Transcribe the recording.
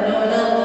no, no.